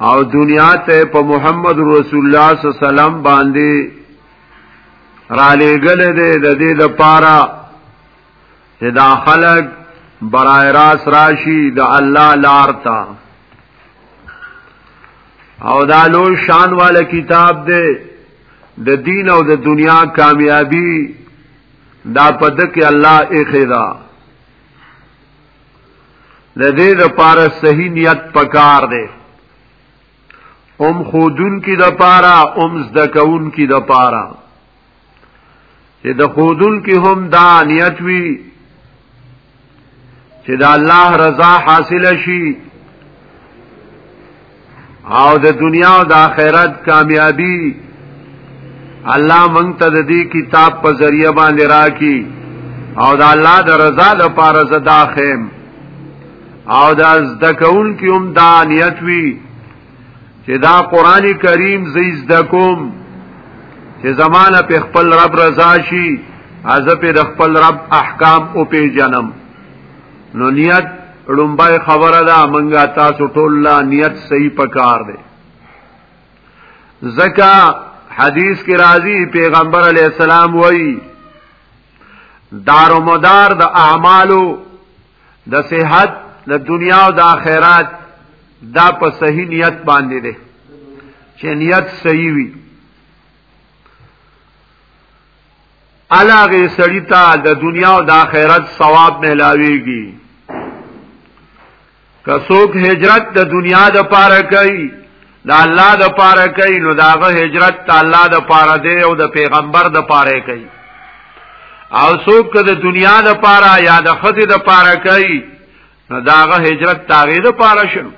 او دنیا ته په محمد رسول الله صلی الله علیه وسلم باندې را لېګل دې د دې د پاره چې دا خلق برای راس راشي د الله لار ته او دا لو شان والا کتاب دې د دین او د دنیا کامیابی دا پدک الله اخیدا د دې لپاره صحیح نیت پکار دی ام خودون کی د پاره ام زدکون کی د پاره چې د خودون کی هم دا نیت وی چې د الله رضا حاصل شي او د دنیا او د آخرت کامیابی الله مونږ ته د دې کتاب په ذریعہ باندې راکی او د الله د رضا لپاره زدا خیم او د ذکرون کې هم دا نیت وی چې دا قران کریم زیز دکوم چې زمانہ په خپل رب رضا شي از په خپل رب احکام او په جنم نو نیت لومبای خبره ده منګه تاسو ټول لا نیت صحیح پکار دی زکا حدیث کې راځي پیغمبر علی السلام وایي دارو مدار د دا اعمالو د صحت د دنیا او د آخرت دا په صحیح نیت باندې ده چې نیت صحیح وي علاغه سړی ته د دنیا او د آخرت ثواب ملاويږي که څوک هجرت د دنیا د پاره کوي د الله د پاره کوي نو داغه هجرت ته الله د پاره دی او د پیغمبر د پاره کوي او څوک که د دنیا د پاره یا د خدای د پاره کوي نو داغه هجرت تاغه د پاره شنو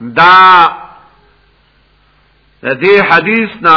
دا د دې حدیث نه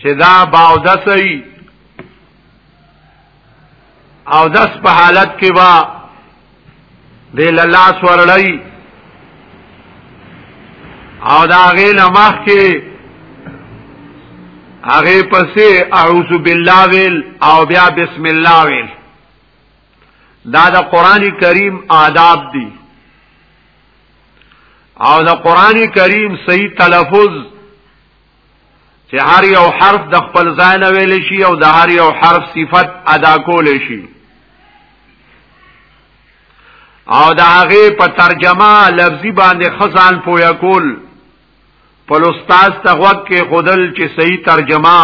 چې دا باودس وي او دس په حالت کې با د لاس ورړی او دا غې نمخ کې هغه پسې اعوذ بالله ویل او بیا بسم الله ویل دا د قران کریم آداب دي او د قران کریم صحیح تلفظ چې هر یو حرف د خپل ځای نه ویل شي او د هر یو حرف صفت ادا کول شي او د هغه په ترجمه لفظي باندې خزان پویا کول په استاد ته وخت کې خودل چې صحیح ترجمه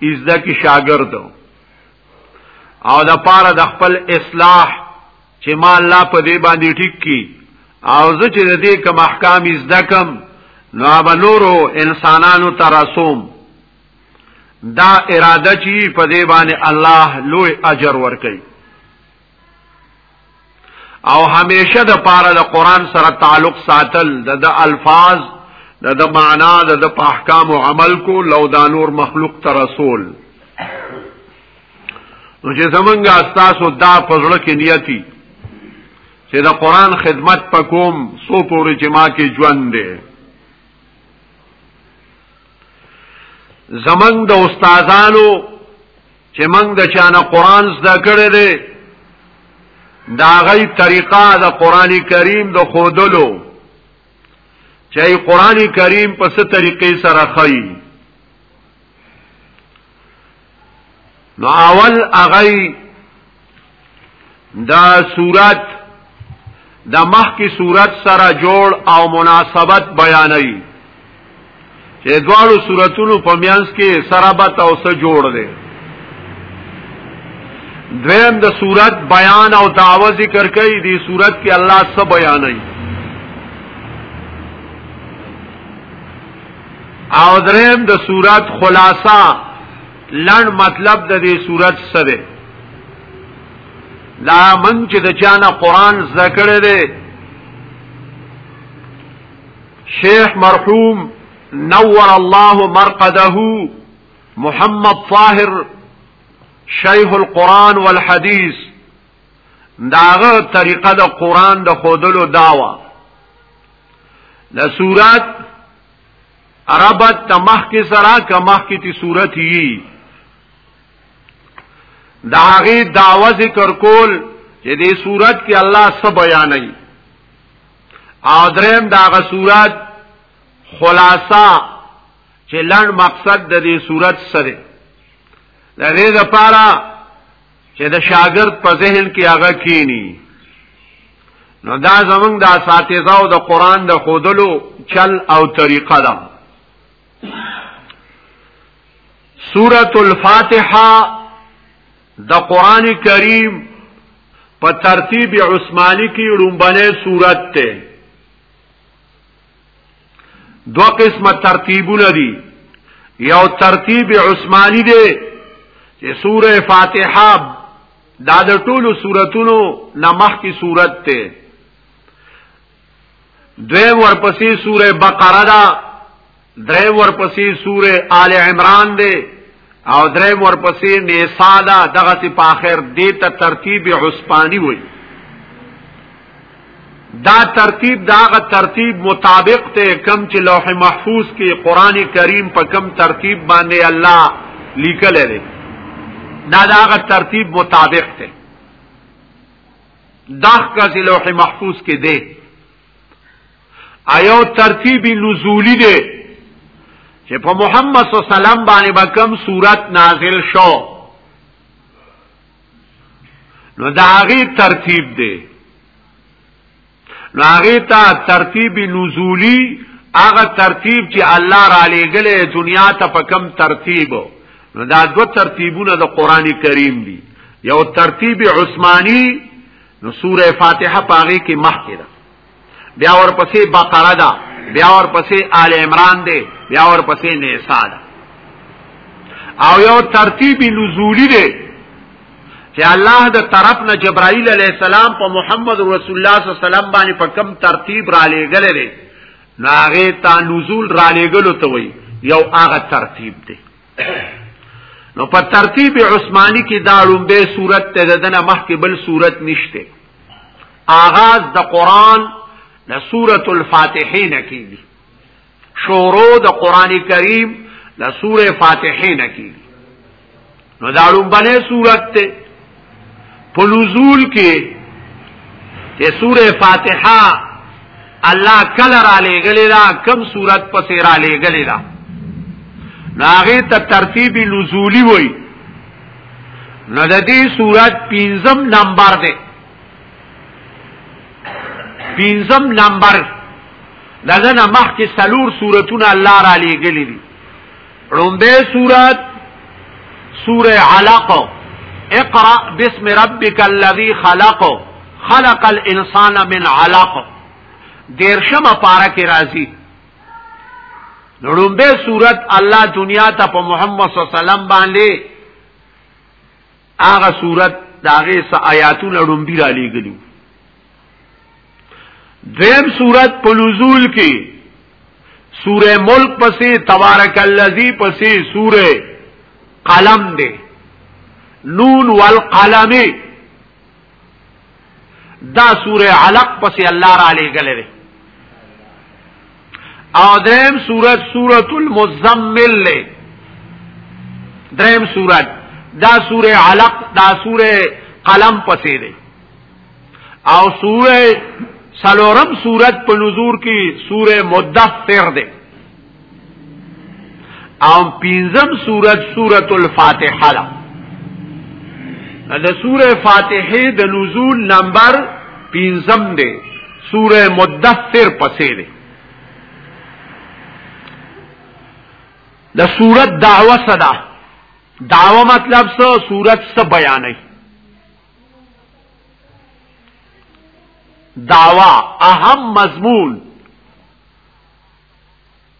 ایزده کې شاګرد او د پاره د خپل اصلاح چې ما الله په دې باندې ټیک کی او زه چې د دې کوم احکام زده کم نو به نورو انسانانو ته رسوم دا اراده چې په دې باندې الله لوی اجر ورکړي او همیشه د پاره د قران سره تعلق ساتل د الفاظ د د معنا د د احکام او عمل کو لو دا نور مخلوق ته رسول نو چې زمونږه استاسو دا پزړه کې نیتی چې د قران خدمت پکوم سو پورې چې ما کې ژوند دی زمنګ د استادانو چې موږ د چانه قران زده کړی دی دا غي طریقه د قران کریم د خودلو چې قران کریم په څه طریقې سره خایي نو اول اغی دا صورت د مخ کی صورت سره جوړ او مناسبت بیانوي چې دواړو صورتونو په میانس کې سرابت او سره جوړ دي دویم د صورت بیان او دعوه ذکر کوي دی صورت کې الله سب بیانوي او دریم د صورت خلاصہ لړ مطلب د دې صورت سره لا من چې د چانه قران ذکر دی شیخ مرحوم نور الله مرقده محمد طاهر شیخ القرآن والحدیث داغه طریقه د قرآن د خودلو داوا د صورت عربت تمخ کې سره کمخ کې تی صورت یي دا هغه داوا ذکر کول چې دې صورت کې الله څه بیانوي او دریم داغه صورت خلاصہ چې لړ مقصد د دې صورت سره د دې لپاره چې د شاګرد په ذهن کې هغه کینی نو دا زمونږ د اساتذه او د قران د خودلو چل او طریقه ده سورۃ الفاتحه د قران کریم په ترتیب عثماني کې لومبنه سورت ته دو قسمه ترتیبونه دي یو ترتیب عثماني دی چې سوره فاتحه دا د ټولو سوراتونو نمخ کی صورت ته دویم ورپسې سوره بقره ده دریم ورپسې سوره آل عمران ده او درې ورپسې نیسا ده دغه سی په اخر دې ته ترتیب عثماني وای دا ترتیب داغه ترتیب مطابق ته کم چې لوح محفوظ کې قران کریم په کم ترتیب باندې الله لیکل لري دا داغه ترتیب مطابق ته داخ کا لوح محفوظ کې دی ایو ترتیب نزولی دی چې په محمد صلی الله علیه وسلم باندې به کوم صورت نازل شو نو دا هغه ترتیب دی نو هغه ته ترتیب نزولی هغه ترتیب چې الله را لېګلې دنیا ته په کوم ترتیب نو دا دو ترتیبونه د قران کریم دي یو ترتیب عثماني نو سوره فاتحه پاغه کې مخکې ده بیا ورپسې بقره ده بیا ورپسې آل عمران ده بیا ورپسې نساء ده او یو ترتیب نزولی ده چې الله د طرف نه جبرائیل علی السلام په محمد رسول الله صلی الله علیه وسلم باندې په کم ترتیب را لېګل لري ناغه تا نزول را لېګلو ته وي یو هغه ترتیب دی نو په ترتیب عثماني کې دا لومبه صورت ته ددنه مخکې بل صورت نشته آغاز د قران د سوره الفاتحه نه کیږي شورو د قران کریم د سوره فاتحه نه کیږي نو دا لومبه صورت ته په نزول کې چې سوره فاتحه الله کله را لېګلې دا کم صورت پسې را لېګلې دا ناغه ته ترتیب نزولی وای نو د دې صورت پنځم نمبر دی پنځم نمبر دغه نه مخکې سلور صورتونه الله را لېګلې دي ړومبه سورات سوره علق اقرا بسم ربک الذی خلق خلق الانسان من علق دیرشم پارا کې راځي ړومبه سورات الله دنیا ته په محمد صلی الله علیه وسلم باندې هغه صورت داغه س آیاتونه ډومبی را لېګلو دیم صورت په نزول کې سوره ملک پسې تبارک الذی پسې سوره قلم دې نون والقلم دا سوره علق پس الله را لګلې ده او دریم سورت سورت المزمل له دریم سورت دا سوره علق دا سوره قلم پسې ده او سوره سلورم سورت په نزور کې سوره مدثر ده او پینزم سورت سورت الفاتحه ده د سوره فاتحه د نزول نمبر پینزم ده سوره مدثر پسې ده د سورت دعوه صدا دعوه مطلب څه سورت څه بیانې دعوه اهم مضمون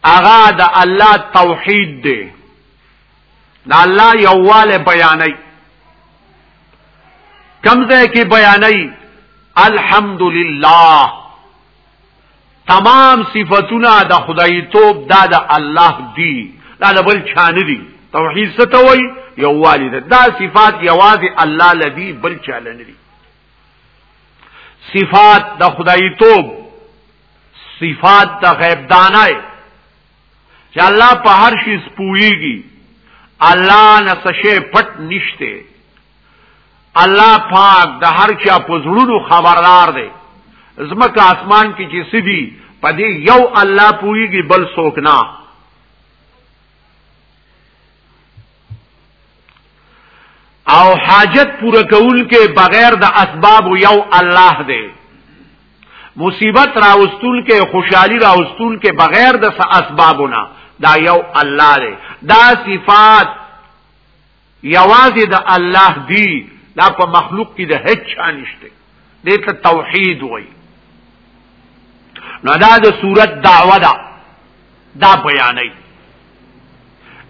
اغا د الله توحید دی د الله یواله بیانای کمزه کې بیانای الحمدلله تمام صفاتونه د خدای توب دا د الله دی دا د بل چا نه دی توحید څه ته وای یووالی ده دا صفات یوازې الله لدی بل چا نه دی صفات د خدای توب صفات د غیب دانای چې الله په هر شي سپويږي الله نه څه پټ نشته الله پاک د هر چا په زړونو خبردار دی زمکه اسمان کې چې سدي په دې یو الله پويږي بل څوک نه او حاجت پوره کول کې بغیر د اسباب یو الله دی مصیبت راوستون کې خوشحالي راوستون کې بغیر د اسبابونه دا یو الله دی دا صفات یوازې د الله دی دا په مخلوق کې د هیڅ نشته دې ته توحید وای نو دا د صورت دعوه ده دا بیانې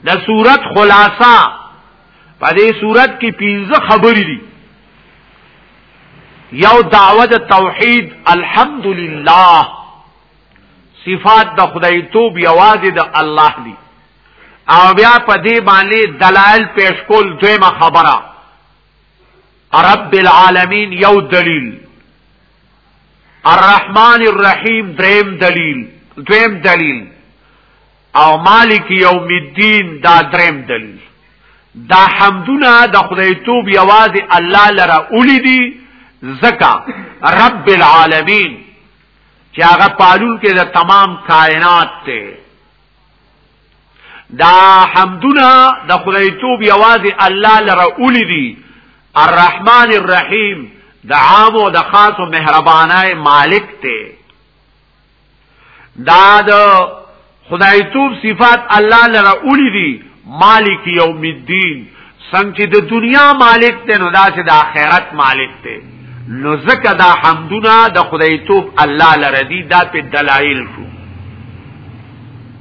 د صورت خلاصہ په دې صورت کې پنځه خبرې دي یو دعوه د توحید الحمدلله صفات د خدای توب یوازې د الله دی او بیا په دې باندې دلایل پیش کول دویمه خبره رب العالمین یو دلیل الرحمن الرحیم دریم دلیل دویم دلیل او مالک یوم الدین دا دریم دلیل دا حمدونه د خدای توب یوازې الله لره اولی دي زکا رب العالمین چې هغه پالون کې د تمام کائنات ته دا حمدنا د خدای توب یوازې الله لره اولی دي الرحمن الرحیم د عام او د خاص او مهربانای مالک ته دا د خدای توب صفات الله لره اولی دي مالک یوم الدین څنګه چې د دنیا مالک ته نو دا چې د آخرت مالک ته نو زکه دا حمدونه د خدای توپ الله لره دي دا په دلایل شو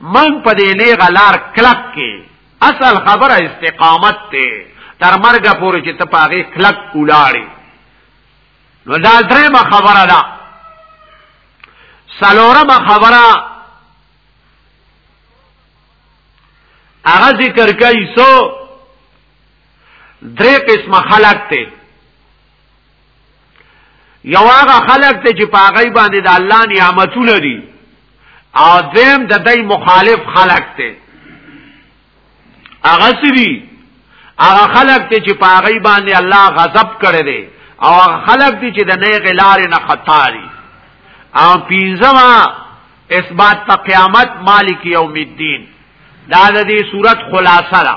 من په دې نیغه لار کلک کې اصل خبره استقامت ته تر مرګه پورې چې ته پاغه کلک ولاړې نو دا درېمه خبره ده سلورمه خبره هغه ذکر کوي سو درې قسمه خلق ته یو هغه خلق ته چې پاغی باندې د الله نعمتونه دي او دیم د دای مخالف خلق ته هغه سری هغه خلق ته چې پاغی باندې الله غضب کړی دی او هغه خلق دي چې د نه غلار نه خطاري او پینځما اثبات په قیامت مالک یوم الدین دا د دې صورت خلاصه ده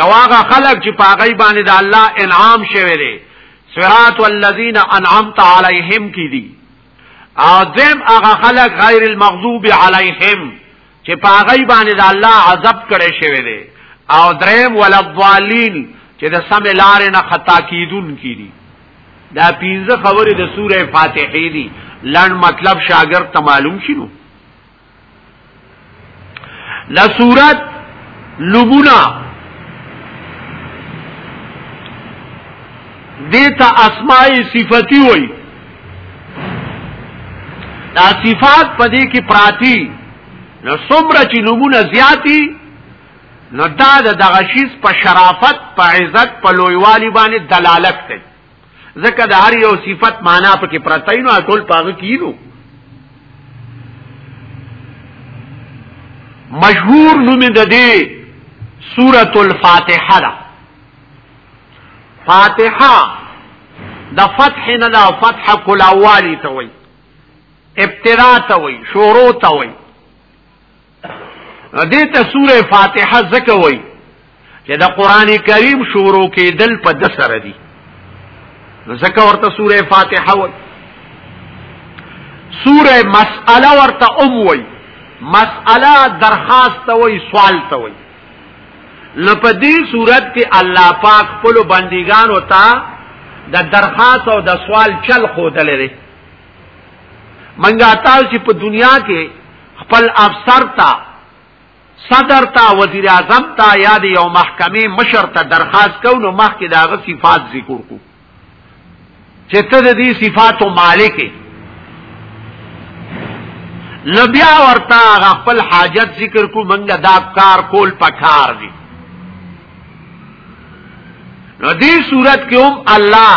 یو هغه خلق چې په هغه باندې د الله انعام شوی دی صراط الذین انعمت علیهم کی دي او دیم هغه خلق غیر المغضوب علیهم چې په هغه باندې د الله عذاب کړي شوی دی او دریم ولضالین چې د سم لارې نه خطا کیدون کی دي دا پینځه خبرې د سوره فاتحه دي لړ مطلب شاګرد ته معلوم شینو دا صورت لبونا دیتا اسماء صفتی وئی دا صفات پدې کې پراتی نو څومره چې نمونه زیاتی نو دا د دغه شیز په شرافت په عزت په لویوالي باندې دلالت کوي ځکه د هر یو صفت معنا پکې پرته نو ټول پاغه کینو مشهور نوم د دې سورۃ الفاتحه ده فاتحه د فتح نه د فتح کلاوالی ته وای ابتدا ته وای شروع ته وای دې ته سوره فاتحه زکه وای چې د قران کریم شروع کېدل په د سره دي زکه ورته سوره فاتحه وای سوره مسأله ورته ام وای مسأله درخواست وای سوال ته وای لپدی صورت کې الله پاک خپل بندګانو ته د درخواست او د سوال چل خو دلري منګه تاسو چې په دنیا کې خپل افسر ته صدر ته وزیر اعظم ته یا د یو محکمې مشر ته درخواست کو نو مخکې دا غو صفات ذکر کو چې ته د دې صفاتو مالک لبیا ورته خپل حاجت ذکر کو منګه دا کار کول پکار دي نو دې صورت کې هم الله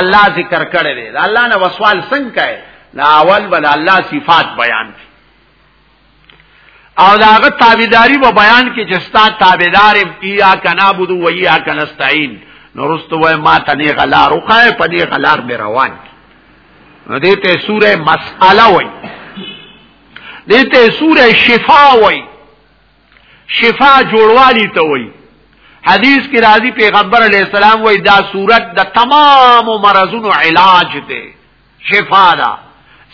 الله ذکر کړی دی الله نه وسوال څنګه کوي لا اول بل الله صفات بیان کی او داغه تابعداري و بیان کې چې ستا تابعدار یا کنابود و یا کنستعين نورست وای ما تنه غلار او خای په دې غلار مې روان نو دې ته سوره مساله وای دې ته سوره شفا وای شفا جوړوالی ته وای حدیث کې راځي پیغمبر علی السلام وای دا صورت د تمام مرزونو علاج دی شفا ده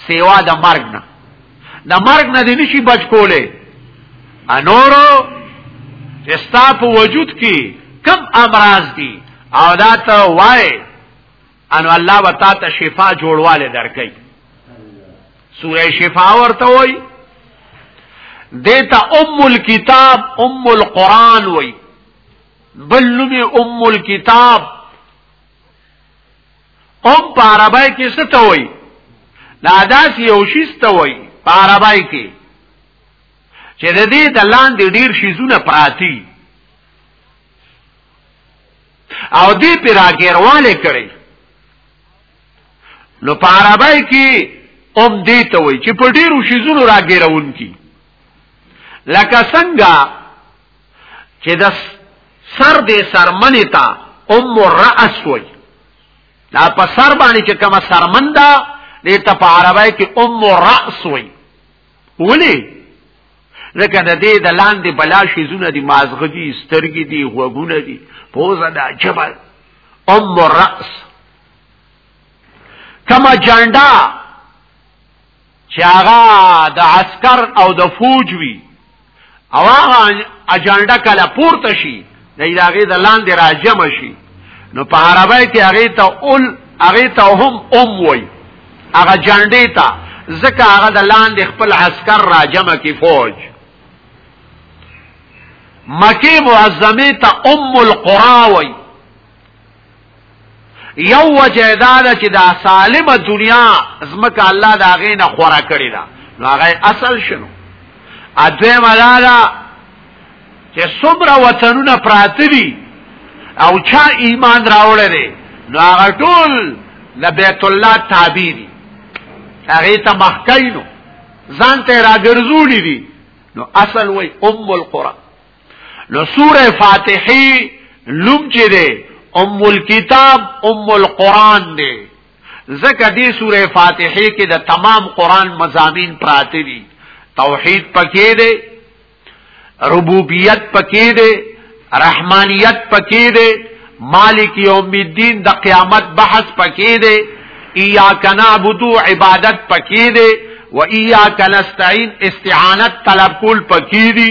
سیوا د مرګ نه د مرګ نه دی نشي بچ کوله انورو استا په وجود کې کم امراض دي او دا ته وای انو الله وتا ته شفا جوړواله درکې سوره شفا ورته وای دیتا ام الكتاب ام القران وای بل نومي ام الكتاب ام په عربی کې څه ته وای دا داس یو شی ته وای په عربی کې چې د دې د لاندې ډیر شیزونه پراتی او دې پر راګیرواله کړي نو په عربی کې اوم دې ته وای چې په ډیرو شیزونو راګیرون کی لکه څنګه چې د سر دې سرمنې تا ام الراس وای دا په سر باندې چې کومه سرمن ده دې ته په عربی کې ام الراس وای ولې لکه د دې د لاندې بلا شیزونه دي مازغه دي سترګې دي غوګونه دي پوزه ده جبل ام الراس کما جاندا چې هغه د عسكر او د فوج وي او هغه اجنډا کله پورته شي دی داغه د لاندې راجم شي نو په عربی کې هغه ته اول هغه ته هم ام وای هغه جنډې ته ځکه هغه د لاندې خپل عسكر راجم کی فوج مکی معظمه ته ام القرى وای یو وجه دا ده چې دا سالمه دنیا زمکه الله دا غې نه خورا کړی دا نو هغه اصل شنو اځه ملالا چې صبر وطنونه پراته دي او چا ایمان راوړل دي نو هغه ټول لبیت الله تابع دي هغه ته مخکینو ځان ته راګرځولې دي نو اصل وای ام القران نو سوره فاتحه لوم چې ده ام الكتاب ام القران ده زکه دې سوره فاتحه کې د تمام قران مزامین پراته دي توحید پکې ده ربوبیت پکې ده رحمانیت پکې ده مالک یوم الدین د قیامت بحث پکې ده ایاک نعبدو عبادت پکې ده و ایاک نستعين استعانت طلب کول پکې دي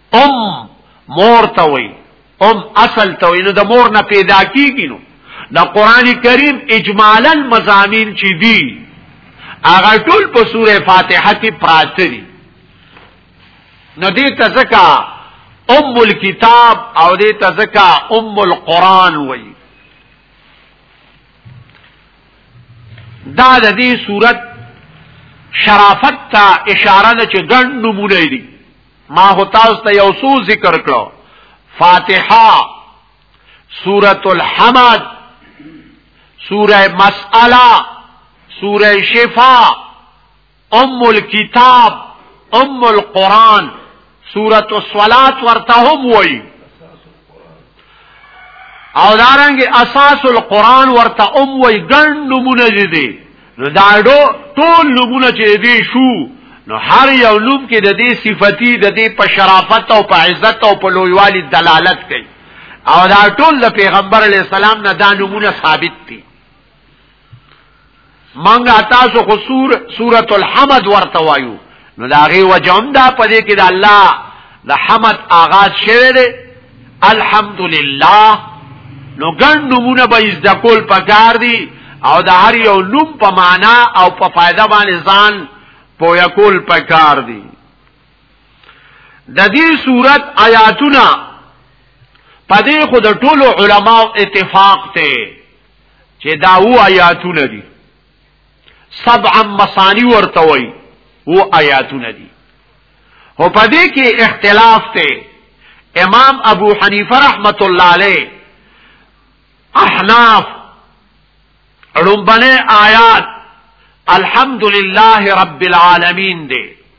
ام مور ته وای ام اصل ته وای نو د مور نه پیدا کیږي نو د قران کریم اجمالا مزامین چې دي هغه ټول په سوره فاتحه کې پراته دي نو دې تزکا ام الكتاب او دې تزکا ام القران وای دا د دې صورت شرافت ته اشاره ده چې ګڼ نمونه دي ما هو تاسو ته یو څو ذکر کړو فاتحه سورۃ الحمد سورہ مسئلہ سورہ شفا ام الكتاب ام القرآن سورة الصلاة ورتهم وئی او دارنګ اساس القرآن ورته ام وی ګڼ نمونه دي نو دا ټول نمونه چې دي شو نو هر یو نوم کې د دې صفتی د دې په شرافت او په عزت او په لویوالي دلالت کوي او دا ټول د پیغمبر علی السلام نه دا نمونه ثابت دي منګه تاسو خو سور سورۃ الحمد ورته وایو نو دا غي وجهم دا پدې کې د الله د حمد آغاز شوه دی الحمدلله نو ګڼ نمونه به از د کول پکار دی او د هر یو نوم په معنا او په فائدہ باندې ځان پویا کول پکار دی د دې صورت آیاتونه پدې خو د ټولو علماو اتفاق ته چې دا و آیاتونه دي سبع مصانی ورته وای و آیاتونه دي هو پدې کې اختلاف ته امام ابو حنیفه رحمت الله علیه احناف رمبنه آیات الحمدلله رب العالمین دې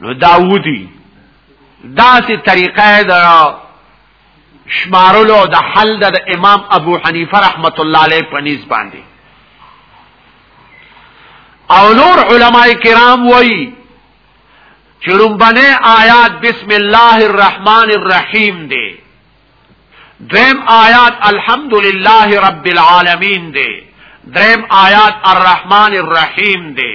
نو داودی داسې طریقه د شمارلو د حل د امام ابو حنیفه رحمت الله علیه په نس باندې او نور علما کرام وایي چې لومبنه آیات بسم الله الرحمن الرحیم دی دریم آیات الحمدلله رب العالمین دی دریم آیات الرحمن الرحیم دی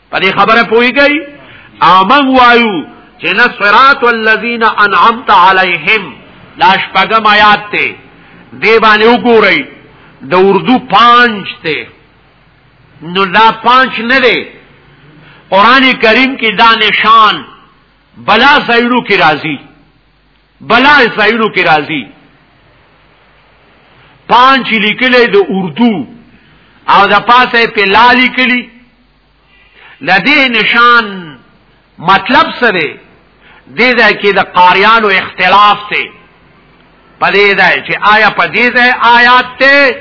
په دې خبره پويږي امن وایو چې نه صراط الذين انعمت عليهم دا شپږم آیات ته دی باندې وګورئ د اردو پنځ ته نو دا پنځ نه دی قران کریم کې دا نشان بلا زیرو کې راځي بلا ځایونو کې راځي پانچ لیکلې د اردو او د پاسه په لالی کلی لدی نشان مطلب سره دې ځای کې د قاریانو اختلاف ته پدې ځای چې آیا پدې ځای آیات ته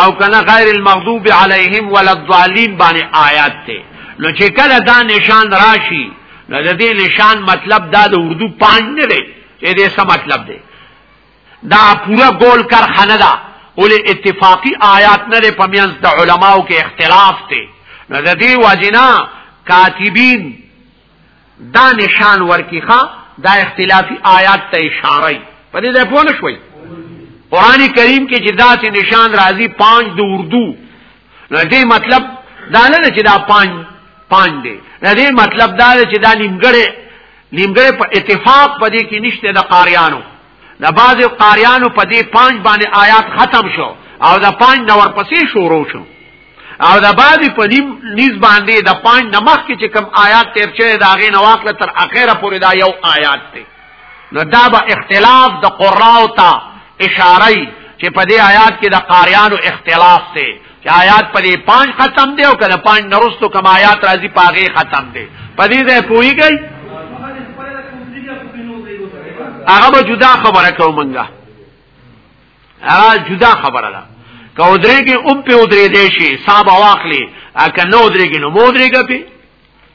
او کنه غیر المغضوب علیهم ولا الضالین باندې آیات ته نو چې کله دا نشان راشي نو د دې نشان مطلب دا د اردو پانچ نه دی چې دې څه مطلب دی دا پورا ګول کر خنه ده ولې اتفاقی آیات نه لري پمینس د علماو کې اختلاف دی نو د دې واجینا کاتبین دا نشان ورکیخه دا اختلافی آیات ته اشاره په دې ځای پوه نه شوي قران کریم کې چې داسې نشان راځي پنځ د اردو نو دې مطلب دا نه چې دا پان پان دی دې مطلب دا چې دا نیمګړې نیمګړې په اتفاق پدې کې نشته د قاریانو د بعض قاریانو په دې پنځ باندې آیات ختم شو او دا پنځ نو ورپسې شروع شو او دا بعض په نیم نس باندې دا پنځ نمخ کې چې کم آیات تیر چې دا غې نواخله تر اخره پورې دا یو آیات دی نو دا به اختلاف د قراو ته اشاره چې په دې آیات کې د قاریانو اختلاف دی چې آیات په دې پنځ ختم دی او کله پنځ نرستو کوم آیات راځي پاغه ختم دی په دې ځای پويږي هغه به جدا خبره کوم منګه هغه جدا خبره ده که ودرې کې اوم په ودرې دی شي صاحب واخلي اګه نو ودرې کې نو مودرې کې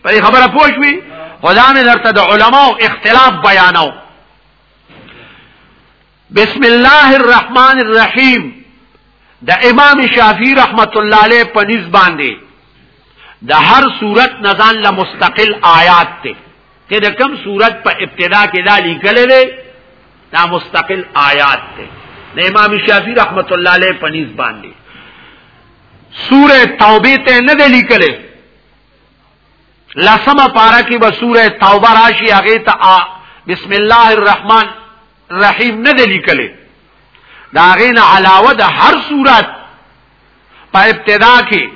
په خبره پوه شوي خدا مې درته د علماو اختلاف بیانو بسم الله الرحمن الرحیم د امام شافعی رحمت الله علیه په نس باندې د هر صورت نزان له مستقل آیات ته چې د کم صورت په ابتدا کې دا لیکل دی دا مستقل آیات ته د امام شافعی رحمت الله علیه په نس باندې سوره توبه ته نه لیکل لسمه پارا کې به سوره توبه راشي هغه ته بسم الله الرحمن الرحیم نه دی لیکلې دا غین علاوه د هر صورت په ابتدا کې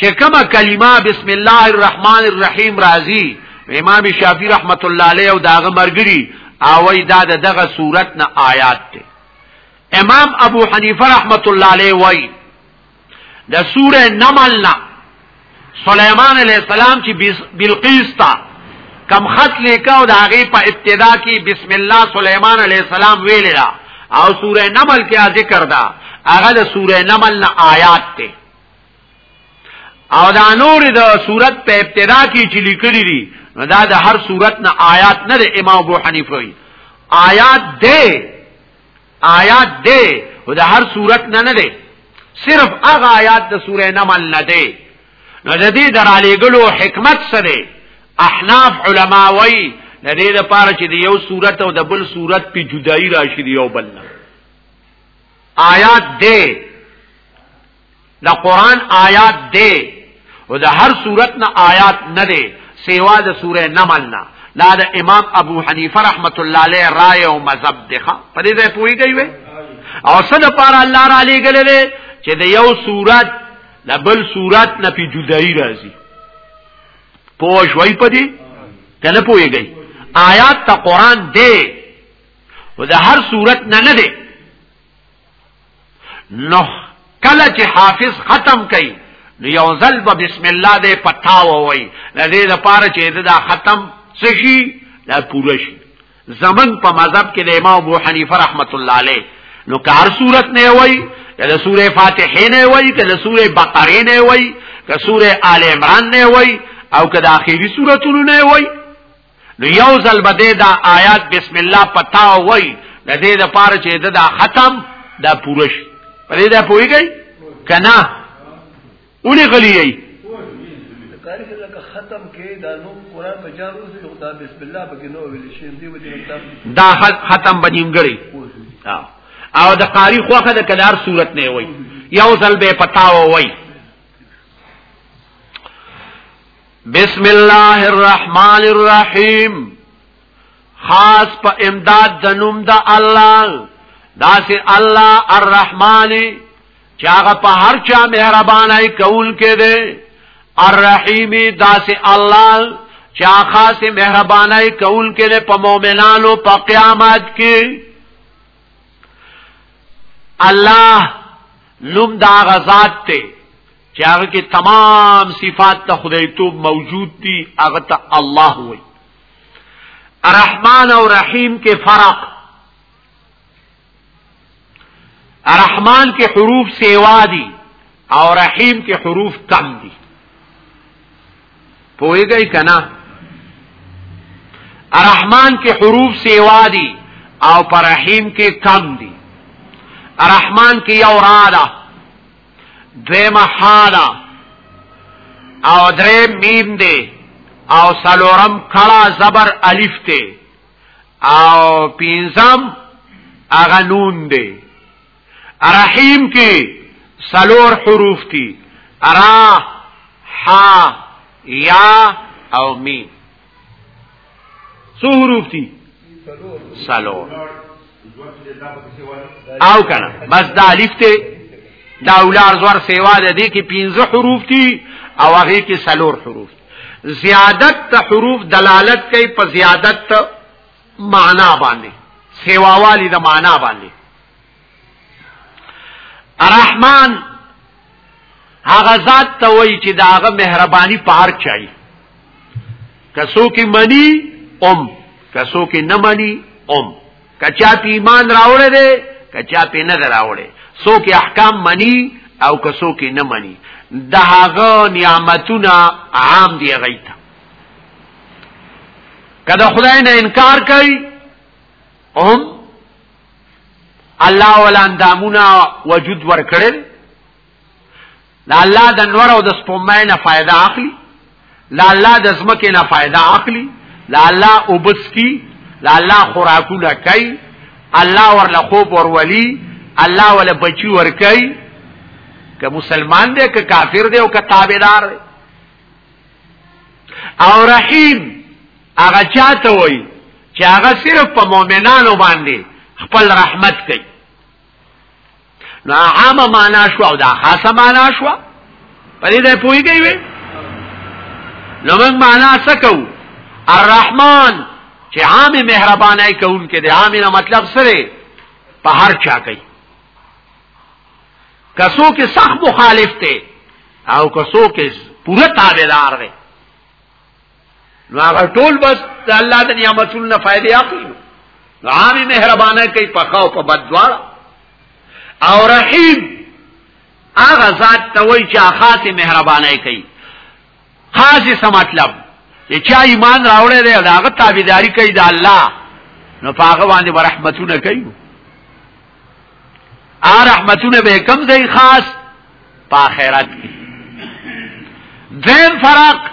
چې کومه کلمه بسم الله الرحمن الرحیم راځي امام شافعی رحمت الله علیه او داغه مرګری او دا دغه صورت نه آیات ته امام ابو حنیفه رحمت الله علیه وای د سوره نمل نه سليمان عليه السلام چې بلقیس ته کم خط لیکاو د هغه په ابتدا کې بسم الله سليمان عليه السلام ویل را او سوره نمل کې ذکر دا هغه د سوره نمل نه آیات ته او دا نور د صورت په ابتدا کې چې لیکلي دي نو دا د هر صورت نه آیات نه د امام ابو حنیفه آیات ده آیات دی او د هر صورت نه نه دی صرف هغه آیات د سوره نمل نه دی نو د دې درالېګلو حکمت سره احناف علما وای د دې لپاره چې د یو صورت او د بل صورت په جدای راشي دی یو بل نه آیات دی د قران آیات دی او د هر صورت نه آیات نه دی سیوا د سوره نمل نه دا د امام ابو حنیفه رحمت الله علیه رائے او مذهب دی ښا په دې ځای پوریږي وي او صد پر الله را لګل دي چې د یو صورت د بل صورت نه په جدای راځي پوه شوي په دې کله پوریږي آیات ته قران دی او د هر صورت نه نه دی نو کله چې حافظ ختم کړي نو یو ځل به بسم الله دې پتا ووي لدې د پاره چې دا ختم شي دا پوره شي زمن په مذهب کې د امام ابو حنیفه رحمت الله علیه نو کار صورت نه وای کله سوره فاتحه نه وای کله سوره بقره نه وای کله سوره آل عمران نه وای او کله اخیری سورته نه وای نو یو ځل بده دا آیات بسم الله پتا وای د دې د پاره چې دا ختم دا پوره شي په دې دا پويږي کنا اونې غلي یي ختم کې دا نو قران په جارو سي خدا بسم الله پکې نو ویل شي دې وجه دا ختم بنیمګړي او د قاری خوخه د کلار صورت نه وای یو ځل به پتا وای بسم الله الرحمن الرحیم خاص په امداد د نوم د الله داسې الله الرحمن چې هغه په هر چا مهربانای کول کې دی الرحیم داسې الله چې خاص مهربانای کول کې دی په مؤمنانو په قیامت کې الله نوم دا غزاد ته چې هغه کې تمام صفات د خدای توب موجود دي هغه ته الله وي الرحمن او رحیم کې فرق الرحمن کې حروف سیوا دي او رحیم کې حروف کم دي پوهیږئ کنا الرحمن کې حروف سیوا دي او پر رحیم کې کم دي الرحمن کې یو را ده دوی محالا او درې میم دی او سلورم کړه زبر الف دی او پینزم اغا نون دی رحیم کی سلور حروف تی را ح یا او میم څو حروف دي سلور او کنه بس دا الف ته دا اولار زور سیوا ده دي کې 15 حروف دي او هغه کې سلور حروف زیادت ته حروف دلالت کوي په زیادت ته معنا باندې سیواوالی د معنا باندې الرحمن هغه ذات ته وایي چې دا هغه مهرباني پار چای کسو کې منی ام کسو کې نه منی ام کچا په ایمان راوړې ده کچا په نه راوړې سو کې احکام منی او کسو کې نه منی د هغه نعمتونه عام دی غیته کله خدای نه انکار کوي هم الله ولان دامونه وجود ورکړل دا الله د نور او د سپومای نه فائدہ اخلي لا الله د زمکه نه فائدہ اخلي لا الله وبس کی لا الله خوراکونه کوي الله ورله خوب ور ولي الله ولا بچي ور کوي که مسلمان دی که کافر دی او که تابعدار او رحیم هغه چاته وای چې هغه صرف په مؤمنانو باندې خپل رحمت کوي نو عامه معنا شو او دا خاصه معنا شو په دې ته پوهیږي وي نو موږ معنا څه کوو الرحمن چې عام مهربانای کوونکې دی عام نه مطلب سره په هر چا کوي کسو کې سخت مخالف ته او کسو کې پوره تابعدار دی نو هغه ټول بس د الله د نعمتونو نه فائدې اخلي نو عام مهربانه کوي په خاو په بد دواړه او رحیم هغه ذات ته وایي چې خاصه مهربانه کوي خاصه څه مطلب چې چا ایمان راوړی دی هغه تابعداري کوي د الله نو هغه باندې رحمتونه کوي ا رحمتونه به کم ځای خاص په آخرت کې دین فرق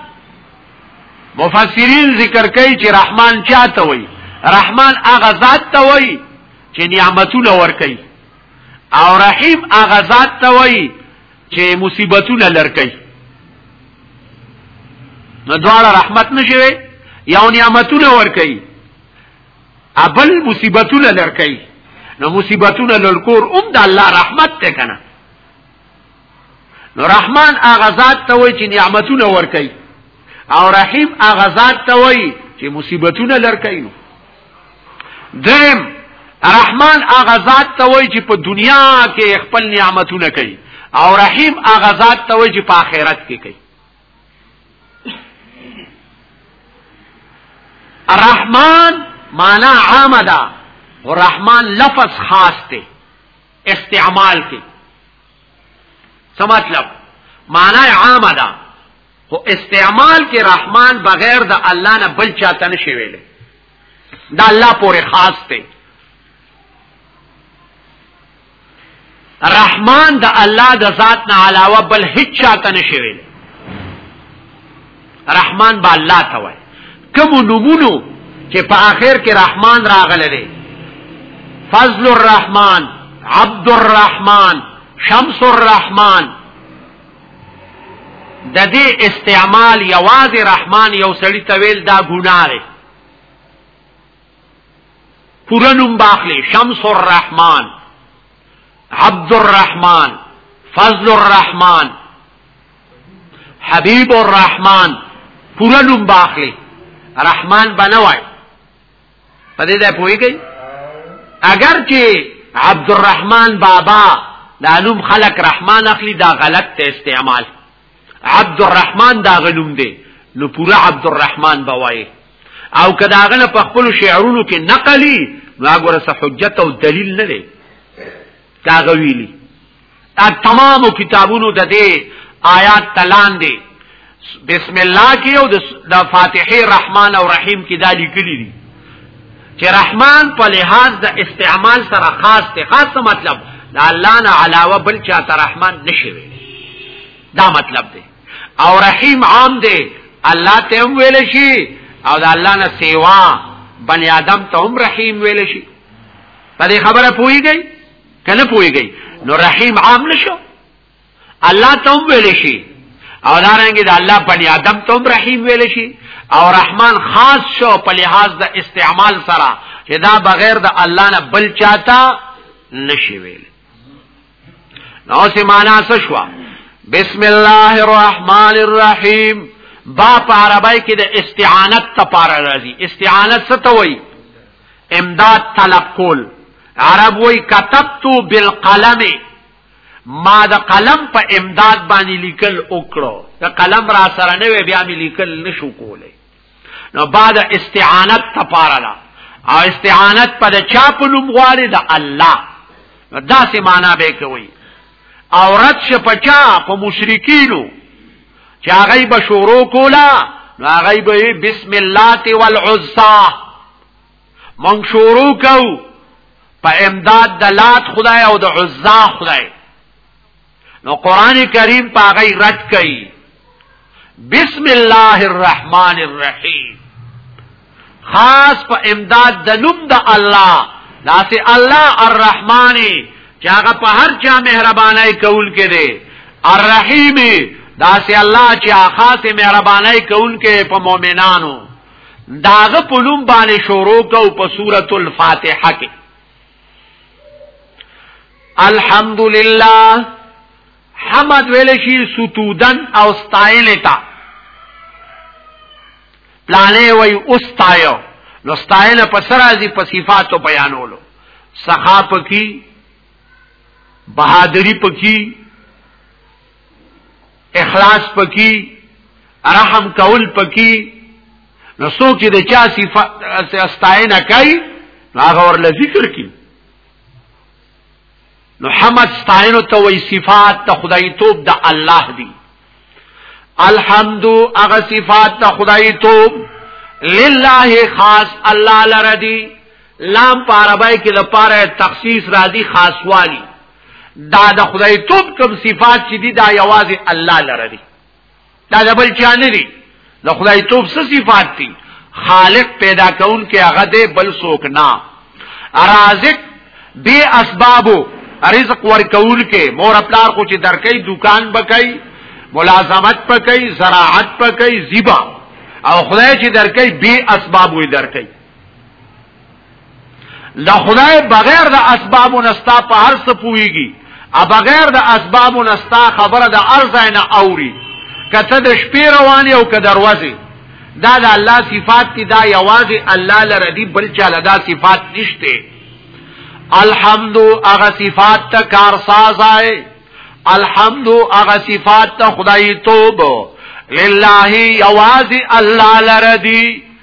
مفسرین ذکر کوي چې رحمان چاته وي رحمان هغه ذات ته وي چې نعمتونه ور کوي او رحیم هغه ذات ته وي چې مصیبتونه لر کوي نو دواړه رحمت نشوي یو نعمتونه ور کوي ابل مصیبتونه لړکای نو مصیبتونه لړکور اوم د الله رحمت ته کنه نو رحمان هغه ذات ته وای چې نعمتونه ورکای او رحیم هغه ذات ته وای چې مصیبتونه لړکای نو دیم رحمان هغه ذات ته وای چې په دنیا کې خپل نعمتونه کوي او رحیم هغه ذات ته وای چې په آخرت کې کوي الرحمن معنا عام ده او رحمان لفظ خاص دی استعمال کې څه مطلب معنا عام ده خو استعمال کې رحمان بغیر د الله نه بل چاته نشي ویل دا الله پورې خاص دی رحمان د الله د ذات نه علاوه بل هیڅ چا ته نشي ویل رحمان با الله ته وای کوم نمونو چې په آخر کې رحمان راغله دي فضل الرحمن عبد الرحمن شمس الرحمن د دې استعمال یوازې رحمان یو سړی ته ویل دا ګناه پورا نوم باخلی شمس الرحمن عبد الرحمن فضل الرحمن حبیب الرحمن پورا نوم باخلی رحمان بنوای په دې ځای پوهیږئ اگر چې عبد الرحمن بابا دا نوم خلق رحمان اخلي دا غلط ته استعمال عبد الرحمن دا غنوم دی نو پورا عبد الرحمن بوای او کداغه نه په خپل شعرونو کې نقلی نو هغه سره حجت او دلیل نه دی دا غویلی دا تمام کتابونو د دې آیات تلان دی بسم الله کې او د فاتحه رحمان او رحیم کې دا لیکلي دي چې رحمان په لحاظ د استعمال سره خاص دی خاص مطلب د الله نه علاوه بل چا ته رحمان نشي وي دا مطلب دی او رحیم عام دی الله ته هم ویل شي او د الله نه سیوا بنی آدم ته هم رحیم ویل شي په دې خبره پوهیږئ کنه پوهیږئ نو رحیم عام نشو الله ته هم ویل شي او دا رنګ د الله بنی آدم ته هم رحیم ویل شي او رحمان خاص شو په لحاظ د استعمال سره چې دا بغیر د الله نه بل چاته نشي ویل نو سه معنا څه شو بسم الله الرحمن الرحیم با په عربی کې د استعانت لپاره راځي استعانت څه ته وایي امداد طلب کول عرب وی کتبتو بالقلم ما د قلم په امداد باندې لیکل وکړو د قلم را سره نه بیا مې لیکل نشو کولای نو بعد استعانت تپاره ده او استعانت په د چا په نوم غواړي د الله نو داسې معنا به کوي او رد شه په چا په مشرکینو چې هغه به شروع کولا نو هغه به بسم الله والعزى مونږ شروع کو په امداد د لات خدای او د عزا خدای نو قران کریم په غي رد کړي بسم الله الرحمن الرحیم خاص په امداد د نوم د الله داسې الله الرحمن چې هغه په هر چا مهرباني کول کې دي الرحیم داسې الله چې خاصه مهرباني کول کې په مؤمنانو داغه په نوم باندې شروع کو په سورۃ الفاتحه کې الحمدلله حمد ویل شي ستودن او ستایل تا پلانې وای او ستایو نو ستایل په سرازي په صفاتو بیانولو سخا پکې بہادری پکې اخلاص پکې رحم کول پکې نو څوک چې د چا صفات استاینه کوي هغه ورله ذکر کوي نو حمد ستاینو ته وی صفات ته خدای توب د الله دی الحمد اغه صفات ته خدای توب لله خاص الله لردی لام پاربای کې لپاره تخصیص راضی خاصوالی دا د خدای توب کوم صفات چې دي دا یوازې الله لره دي دا د بل چا نه دي د خدای توب څه صفات دي خالق پیدا کون کې هغه دی بل څوک نه رازق بے اسبابو رزق ورکول کې مور خپل خو چې درکې دکان بکای ملازمت پکې زراعت پکې زیبا او خدای چې درکې بے اسباب وي درکې له خدای بغیر د اسبابو نستا په هر څه پويږي ا بغیر د اسبابو نستا خبره د ارزای نه اوري کته د شپې روان یو که دروازه دا د الله صفات دي دا یوازې الله لره دي بل چا لدا صفات نشته الحمد اغه صفات ته کار سازای الحمد اغه صفات ته خدای توب لله یوازې الله لره دي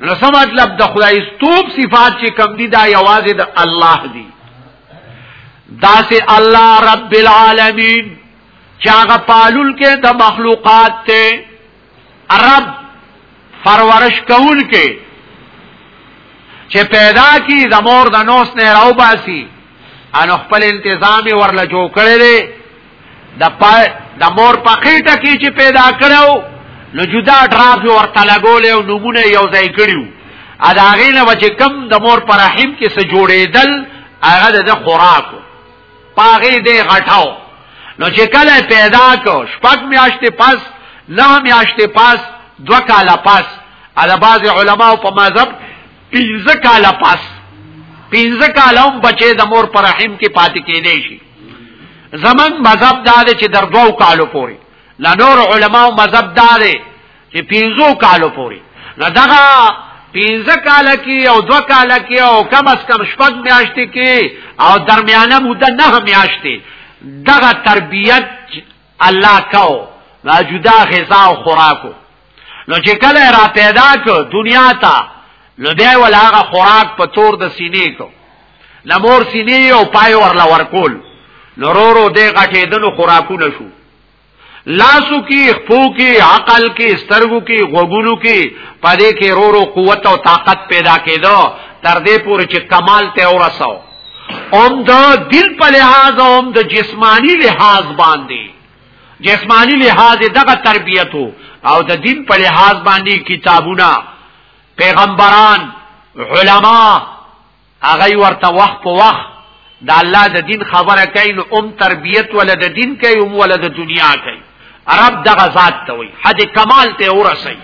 نو څه مطلب د خدای ستوب صفات چې کم دي دا یوازې د الله دي دا سه الله رب العالمین چې هغه پالول کې د مخلوقات ته رب پرورش کول کې چې پیدا کی د مور د نوس نه راو باسي ان خپل انتظام ورله جوړ کړي د پای د مور په خېټه کې چې پیدا کړو نو جدا ډراف ورته لګول او نمونه یو ځای کړیو ا د هغې نه چې کم د مور پر رحم کې څه جوړېدل هغه د خوراکو پاغې دې غټاو نو چې کله پیدا کو شپږ میاشتې پس نه میاشتې پس دو کاله پس ا د بعض علماو په مذهب پنځه کاله پس پنځه کاله هم بچې د مور پر رحم کې پاتې کېدې شي زمنګ مذهب دا دی چې در دوو کالو پوري لا نور علما او مذهب دا دی چې پینځو کالو پوري لا دغه پینځه کال کې او دو کال کې او کم از کم شپږ میاشتې کې او درمیانه مده نه میاشتې دغه تربیت الله کو نا جدا غذا او خوراکو نو چې کله را پیدا کو دنیا ته نو دی ولاغه خوراک په تور د سینې کو لمور سینې او پای ورلا ورکول نورورو دی غټې دنو خوراکونه شو لاسو کی خپو کی عقل کی سترګو کی غوګونو کی پدې کې رورو قوت او طاقت پیدا کېدو تر دې پورې چې کمال ته ورساو اوم د دل په لحاظ اوم د جسمانی لحاظ باندې جسمانی لحاظ دغه تربیت او د دین په لحاظ باندې کتابونه پیغمبران علما هغه ورته وخت په وخت د الله د دین خبره کوي نو اوم تربیت ول د دین کوي اوم ول د دنیا کوي رب دغه ذات ته وي حد کمال ته ورسي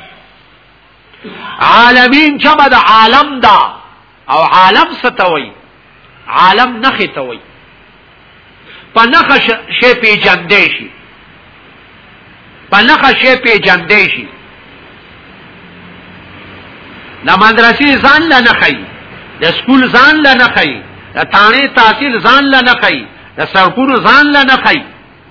عالمین جمع د عالم دا او عالم ستوي عالم نخي توي په نخ شي پی جندې شي په نخ شي پی جندې شي د مدرسې ځان لا نه خي د سکول ځان لا نه خي د تانه تحصیل ځان لا نه خي د سرکونو ځان لا نه خي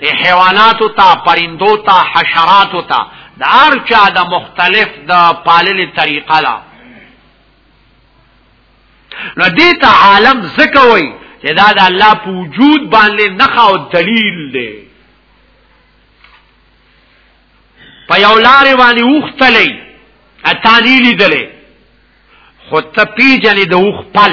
د حیواناتو ته پرندو ته حشراتو ته د هر چا د مختلف د پاللې طریقه ده نو دې ته عالم زکه وای چې دا د الله په وجود باندې نخا او دلیل دی په یو لارې باندې وختلې اتانی لیدلې خو ته پیجنې د وخ پل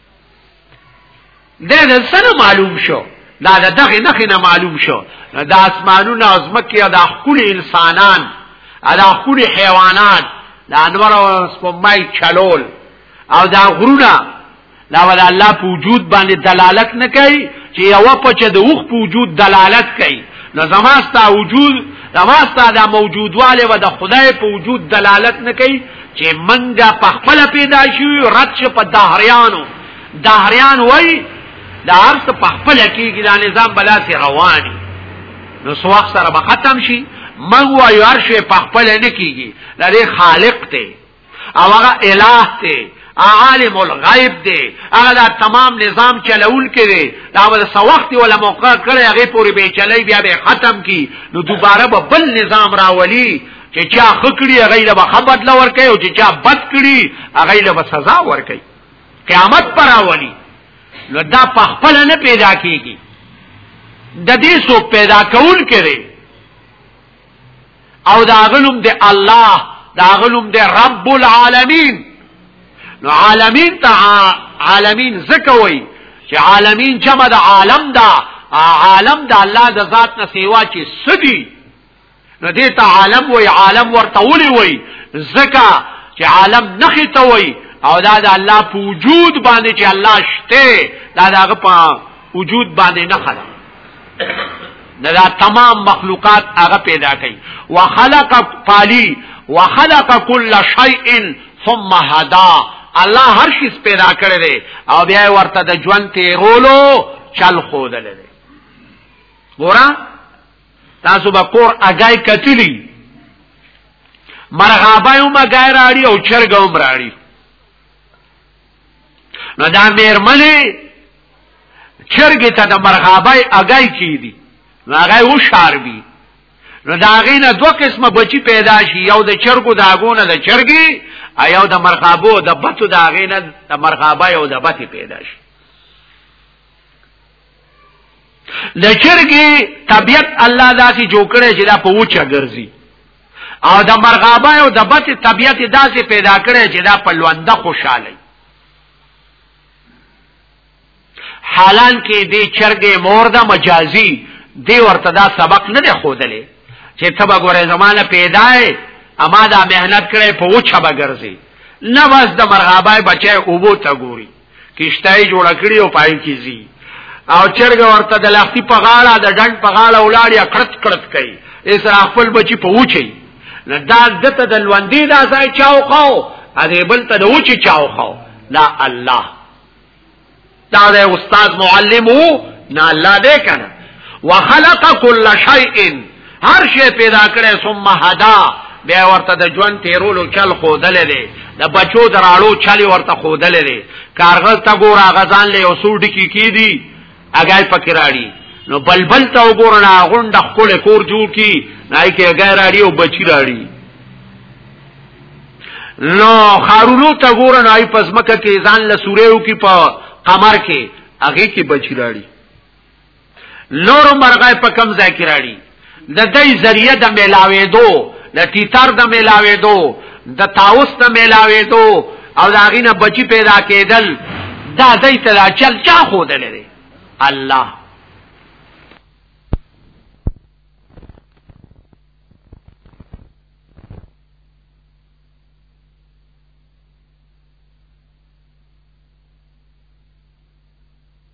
دا د سره معلوم شو دا د دغه نخې نه معلوم شو د اسمانونو او ځمکې او د ښکلي انسانان او د ښکلي حیوانات د انور او سپوږمۍ چلول او دا غرونه دا ول الله په وجود باندې دلالت نه کوي چې یو په چې د وخت په وجود دلالت کوي نو زماستا وجود زماستا د موجودواله و د خدای په وجود دلالت نه کوي چې منګه په خپل پیدا شو رد شو په دهریانو دهریان وای د ارث په خپل کېږي دا نظام بلا سي رواني نو سواخ سره به ختم شي منګ وای ارش په خپل نه کېږي دا خالق ته او هغه الٰه ته عالم الغیب دی هغه دا تمام نظام چلول کړي دا ول سوخت ولا موقع کړي هغه پوری به چلای بیا به ختم کی نو دوباره به بل نظام راولي چې چا خکړي هغه له خبر لا ور کوي او چې چا بد کړي هغه له سزا ور کوي قیامت پر اولی نو دا په خپل نه پیدا کیږي د دې سو پیدا کول کړي او دا غلوم د الله دا غلوم د رب العالمین نو عالمین ته عالمین زکوي چې عالمین چې د عالم دا عالم د الله د ذات نه سیوا چې سدي نو دې ته عالم وای عالم ورته ولي وای زکه چې عالم نخي ته وای او دا د الله په وجود باندې چې الله شته دا دغه په وجود باندې نه خلا نه دا تمام مخلوقات هغه پیدا کړي وخلق پالی وخلق كل شيء ثم هدا الله هر شي پیدا کړی دی او بیا ورته د ژوند تیرولو چل خودل دی ګورا تاسو به کور اگای کتلی مرغابه هم اگای راړي او چرګ هم راړي نو دا میرمنې چرګ ته د مرغابه اگای کیدی نو هغه و شاربي نو دا غي نه دوه قسمه بچي پیدا شي یو د چرګو د اګونه د چرګي ایو د مرغابو د بتو دا غي نه د مرغابه یو د بتي پیدا شي د چرګي طبيعت الله داسې جوړ کړی چې دا په وچه ګرځي او د مرغابه او د بت طبيعت داسې پیدا کړی چې دا په لونده خوشاله حالان کې د چرګې مور د مجازي دی ورته دا سبق نه دی خودلې چې تبه ګورې زمانه پیدا اې اما دا مهنت کړې په وچه بګرځي نه بس د مرغابای بچي اوبو ته ګوري کشتای جوړ کړی او پای کې زی او چرګ ورته د لختی په غاړه د ډنډ په غاړه ولاړی کړت کړت کوي اس خپل بچی په وچی نه دا دته د لوندې دا ځای چاو خاو ا دې بل ته د وچی چاو خاو لا الله دا د استاد معلم نه الله دې کنه وخلق كل شيء هر شی پیدا کړي ثم هدا بیا ورته د ژوند تیرولو چل خودل دی د بچو دراړو چل ورته خودل دی کارغل تا ګور غزان له وسوډ کی کی دی اگای پکراړي نو بلبل تا وګور نه غونډه خپل کور جوړ کی نای کې اگای راړي او بچی راړي نو خارونو تا ګور نه ای پزمکه کې ځان له سوریو کې په قمر کې هغه کې بچی راړي نور مرغه په کم ځای کې راړي د دې ذریعہ د ملاوي دو د تیتر د ملاوي دو د تاوس د ملاوي دو او دا غینه بچی پیدا کېدل دا دې ته دا چل چا خو دلې الله